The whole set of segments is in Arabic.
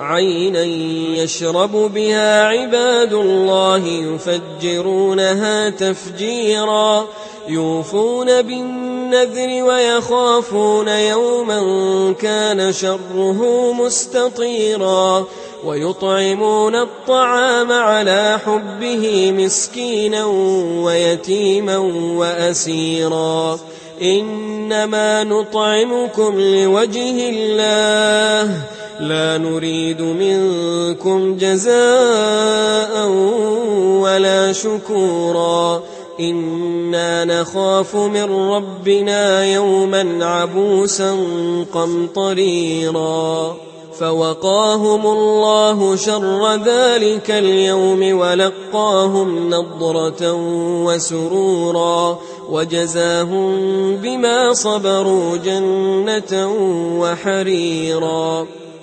عينا يشرب بها عباد الله يفجرونها تفجيرا يوفون بالنذر ويخافون يوما كان شره مستطيرا ويطعمون الطعام على حبه مسكينا ويتيما واسيرا انما نطعمكم لوجه الله لا نريد منكم جزاء ولا شكورا. إنا نخاف من ربنا يوما عبوسا قمطريرا. فوقاهم الله شر ذلك اليوم ولقاهم نضرة وسرورا. وجزاهم بما صبروا جنة وحريرا.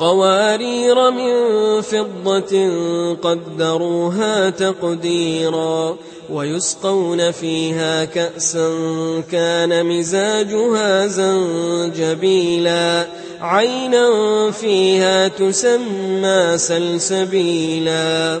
قوارير من فضة قدروها تقديرا ويسقون فيها كأسا كان مزاجها زنجبيلا عينا فيها تسمى سلسبيلا